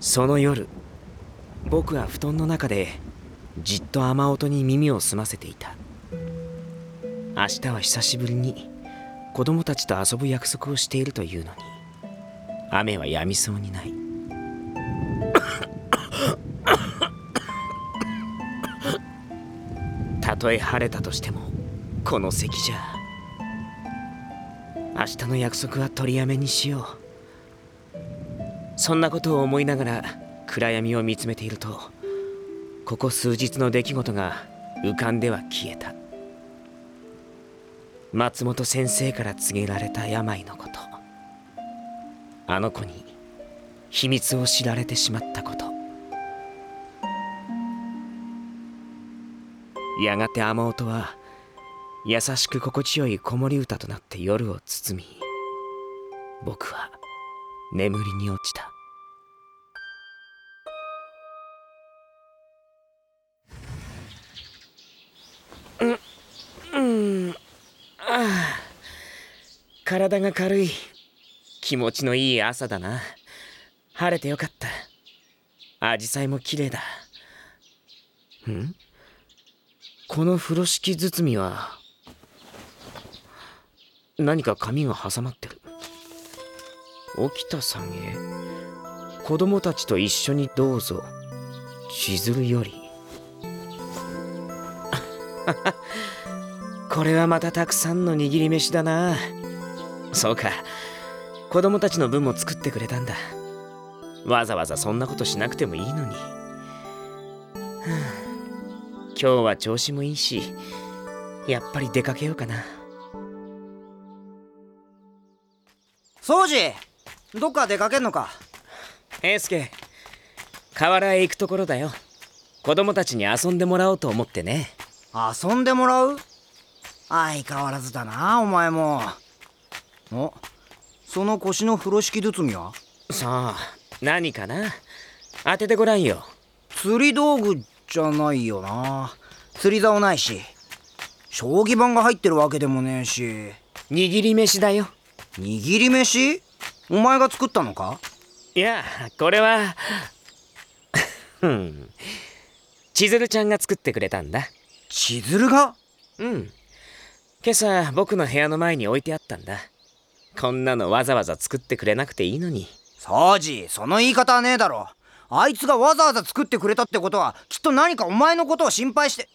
その夜僕は布団の中でじっと雨音に耳を澄ませていた。明日は久しぶりに子供たちと遊ぶ約束をしているというのに雨は止みそうにない。たとえ晴れたとしてもこの席じゃ。明日の約束は取りやめにしよう。そんなことを思いながら暗闇を見つめているとここ数日の出来事が浮かんでは消えた。松本先生から告げられた病のこと。あの子に秘密を知られてしまったこと。やがて雨音は優しく心地よい子守歌となって夜を包み僕は眠りに落ちた。うんうん。ああ。体が軽い。気持ちのいい朝だな。晴れてよかった。紫陽花も綺麗だ。ん？この風呂敷包みは何か紙が挟まってる。沖田さんへ子供たちと一緒にどうぞ千鶴より。これはまたたくさんの握り飯だな。そうか。子供たちの分も作ってくれたんだ。わざわざそんなことしなくてもいいのに、はあ、今日は調子もいいしやっぱり出かけようかな。掃除どっか出かけんのか？英介河原へ行くところだよ。子供たちに遊んでもらおうと思ってね。遊んでもらう？相変わらずだなお前も。おその腰の風呂敷包みは？さあ何かな。当ててごらんよ。釣り道具じゃないよな。釣り竿ないし将棋盤が入ってるわけでもねえし。握り飯だよ。握り飯？お前が作ったのか？いやこれはうん。千鶴ちゃんが作ってくれたんだ。千鶴が？うん。今朝僕の部屋の前に置いてあったんだ。こんなのわざわざ作ってくれなくていいのに。サジその言い方はねえだろ。あいつがわざわざ作ってくれたってことはきっと何かお前のことを心配して。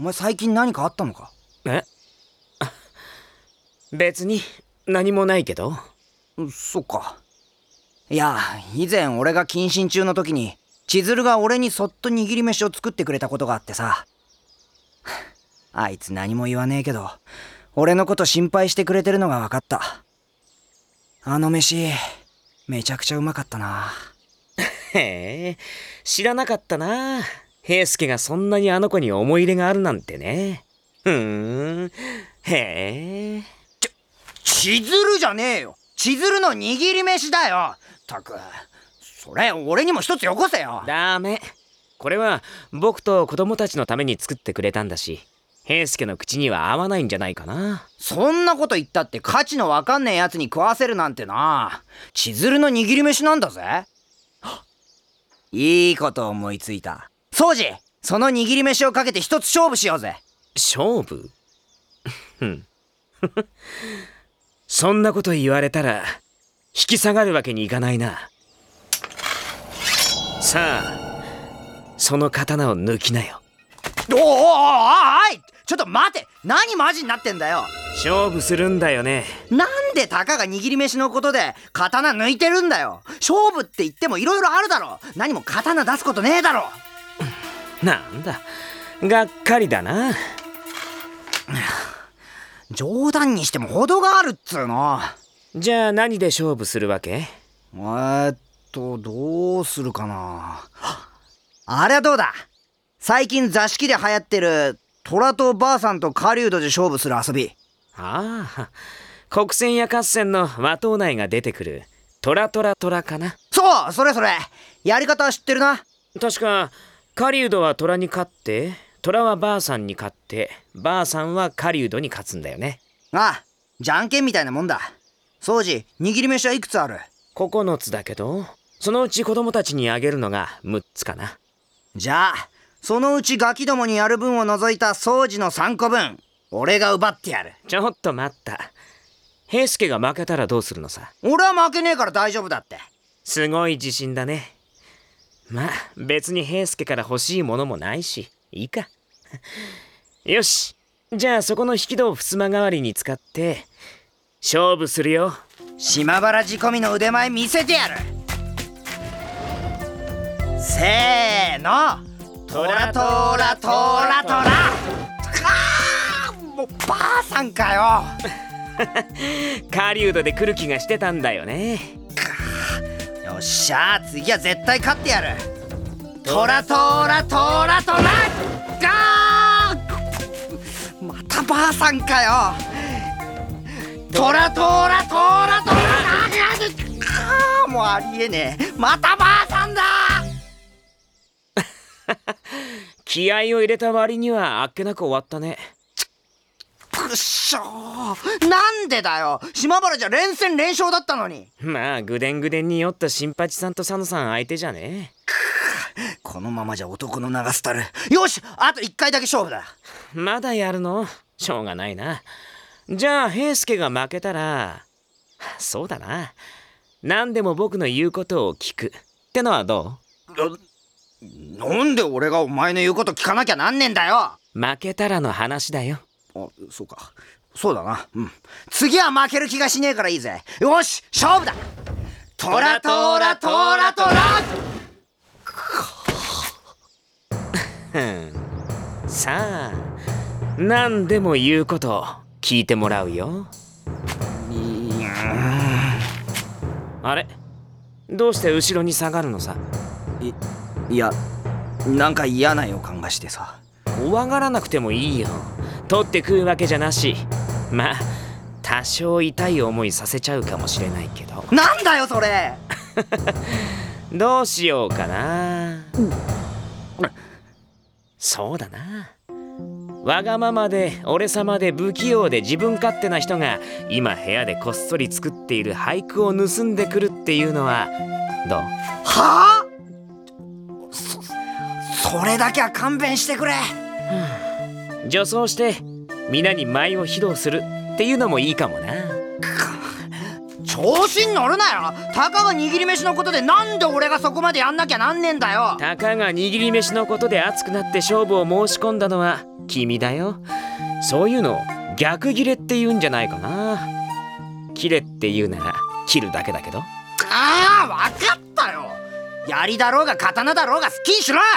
お前最近何かあったのか？え？別に何もないけどそっか。いや以前俺が謹慎中の時に千鶴が俺にそっと握り飯を作ってくれたことがあってさ。あいつ何も言わねえけど俺のこと心配してくれてるのが分かった。あの飯めちゃくちゃうまかったな。へえ知らなかったな。平助がそんなにあの子に思い入れがあるなんてね。ふーん。へえ。ちょ千鶴じゃねえよ千鶴の握り飯だよ。たくそれ俺にも一つよこせよ。ダメ。これは僕と子供たちのために作ってくれたんだし平助の口には合わないんじゃないかな。そんなこと言ったって価値のわかんねえやつに食わせるなんてな。千鶴の握り飯なんだぜ。いいこと思いついた。掃除その握り飯をかけて一つ勝負しようぜ。勝負？そんなこと言われたら引き下がるわけにいかないな。さあその刀を抜きなよ。おおおおおいちょっと待て何マジになってんだよ。勝負するんだよね。なんでたかが握り飯のことで刀抜いてるんだよ。勝負って言っても色々あるだろ何も刀出すことねえだろなんだがっかりだな冗談にしても程があるっつうの。じゃあ何で勝負するわけ？えー、っとどうするかな。あれはどうだ。最近座敷で流行ってる虎とばあさんと狩人で勝負する遊び。ああ国戦や合戦の和党内が出てくる。トラトラトラかな？そうそれそれ。やり方は知ってるな。確か狩人は虎に勝って虎はばあさんに勝ってばあさんは狩人に勝つんだよね。ああじゃんけんみたいなもんだ。掃除握り飯はいくつある？9つだけどそのうち子供たちにあげるのが6つかな。じゃあそのうちガキどもにやる分を除いた掃除の3個分俺が奪ってやる。ちょっと待った。平助が負けたらどうするのさ？俺は負けねえから大丈夫だって。すごい自信だね。まあ別に平助から欲しいものもないしいいか。よし。じゃあそこの引き戸を襖代わりに使って勝負するよ。島原仕込みの腕前見せてやる。せーの。トラトラトラトラ。かーもうばあさんかよ。狩人で来る気がしてたんだよね。よっしゃ次は絶対勝ってやるトラトラトラトラガーまたばあさんかよトラトラトラトラあーもうありえねえまたばあさんだ気合を入れた割にはあっけなく終わったねくっしょーなんでだよ島原じゃ連戦連勝だったのにまあぐでんぐでんに酔った新八さんと佐野さん相手じゃねえ このままじゃ男の流すたる。よしあと1回だけ勝負だ。まだやるの？しょうがないな。じゃあ平助が負けたらそうだな。何でも僕の言うことを聞く。ってのはどなんで俺がお前の言うこと聞かなきゃなんねえんだよ。う負けたらの話だよ。あそうか。そうだな。うん。次は負ける気がしねえからいいぜ。よし勝負だ。トラトラトラトラさあ何でも言うことを聞いてもらうよ。あれ？どうして後ろに下がるのさ？いいやなんか嫌な予感がしてさ。怖がらなくてもいいよ。取って食うわけじゃなし。まあ多少痛い思いさせちゃうかもしれないけど。なんだよそれ！どうしようかな、そうだな。わがままで俺様で不器用で自分勝手な人が今部屋でこっそり作っている俳句を盗んでくるっていうのはどう？はあ？そそれだけは勘弁してくれ。女装して皆に舞を披露するっていうのもいいかもな調子に乗るなよ。たかが握り飯のことでなんで俺がそこまでやんなきゃなんねえんだよ。たかが握り飯のことで熱くなって勝負を申し込んだのは君だよ。そういうの逆ギレって言うんじゃないかな。切れって言うなら切るだけだけど。ああわかったよ。槍だろうが刀だろうが好きにしろ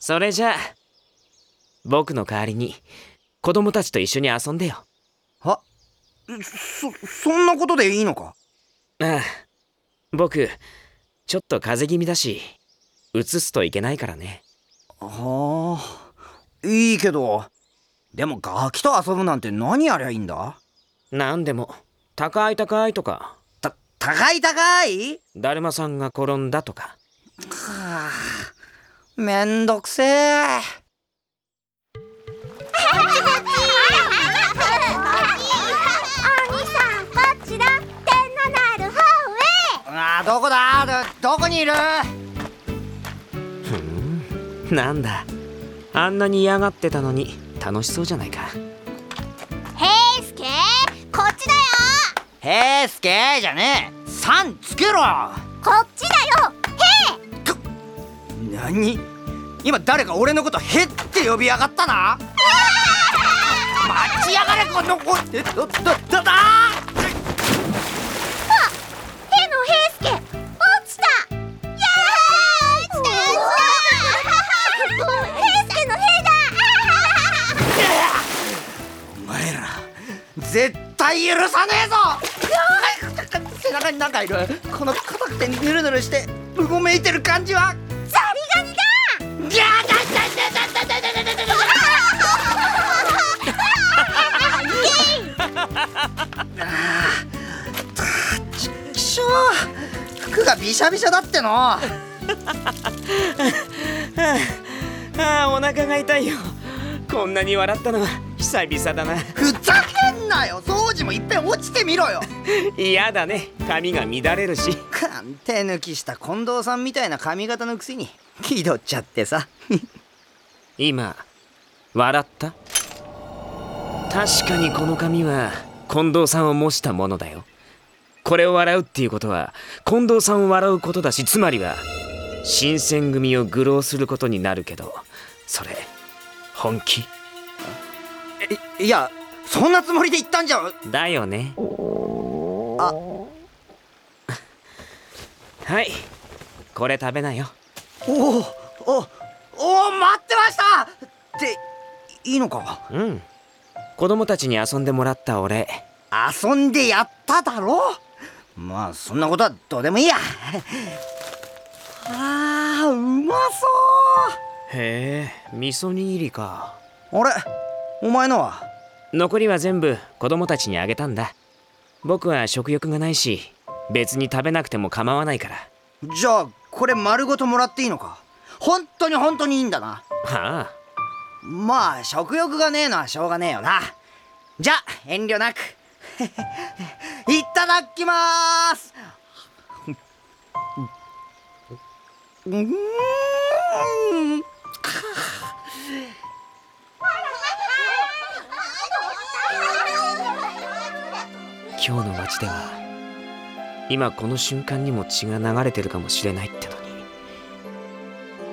それじゃあ僕の代わりに子供たちと一緒に遊んでよ。はそそんなことでいいのか？ああ僕ちょっと風邪気味だし移すといけないからね。はあいいけどでもガキと遊ぶなんて何やりゃいいんだ？なんでも高い高いとか。た高い高い？だるまさんが転んだとか。はあめんどくせえどこだ？どどこにいる？なんだ。あんなに嫌がってたのに楽しそうじゃないか。へいすけこっちだよ。へえすけじゃねえ。さんつけろ。こっちだよ。何？今誰か俺のことへって呼びやがったな。待ちやがれこの子。えどどどだ絶対許さねえぞ！背中になんかいる。この硬くてヌルヌルしてうごめいてる感じは。だザリガニだ！ギャーだだだだだだだだだちくしょう服がびしゃびしゃだってのああお腹が痛いよこんなに笑ったのは久々だな。ふざけんなよ。掃除もいっぺん落ちてみろよ。嫌だね。髪が乱れるし。手抜きした近藤さんみたいな髪型のくせに気取っちゃってさ。今笑った？確かにこの髪は近藤さんを模したものだよ。これを笑うっていうことは近藤さんを笑うことだしつまりは新選組を愚弄することになるけどそれ本気？いいやそんなつもりで言ったんじゃ。だよね。あ。はい。これ食べなよ。おおおお待ってました。っていいのか？うん。子供たちに遊んでもらった俺。遊んでやっただろ？まあそんなことはどうでもいいや。あーうまそへえ味噌握りか。うあれお前のは？残りは全部子供たちにあげたんだ。僕は食欲がないし別に食べなくても構わないから。じゃあこれ丸ごともらっていいのか？本当に本当にいいんだな。はあ。まあ食欲がねえのはしょうがねえよな。じゃあ遠慮なく。いただきまーす。うーん今日の街では今この瞬間にも血が流れてるかもしれないってのに。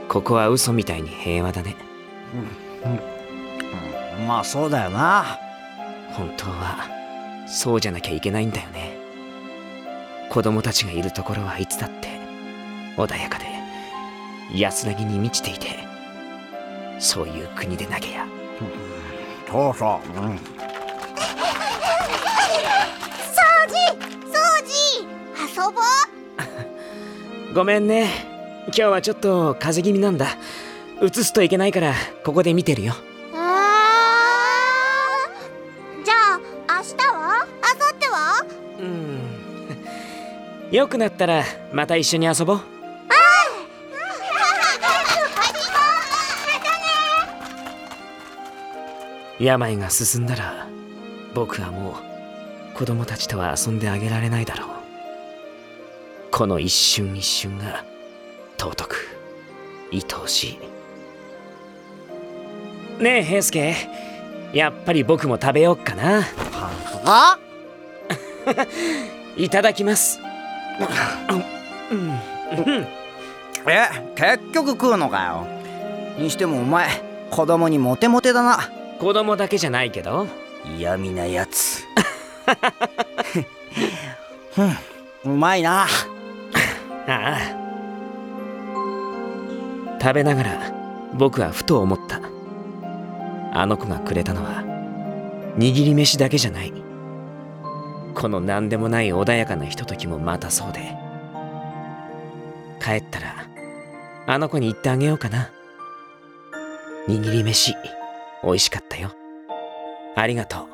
ここは嘘みたいに平和だね。まあそうだよな。本当はそうじゃなきゃいけないんだよね。子供たちがいるところはいつだって穏やかで安らぎに満ちていてそういう国でなきゃ。そうそう、うん、遊ぼう。ごめんね。今日はちょっと風邪気味なんだ。映すといけないからここで見てるよ。じゃあ明日は？明後日は？うん。よくなったらまた一緒に遊ぼう。病が進んだら僕はもう子供たちとは遊んであげられないだろうこの一瞬一瞬が尊く愛おしい。ねえ平介。やっぱり僕も食べよっかな。あ？いただきます。え結局食うのかよ。にしてもお前子供にモテモテだな。子供だけじゃないけど。嫌味なやつ。うんうまいなああ。食べながら僕はふと思った。あの子がくれたのは握り飯だけじゃない。この何でもない穏やかなひとときもまたそうで。帰ったらあの子に言ってあげようかな。握り飯美味しかったよ。ありがとう。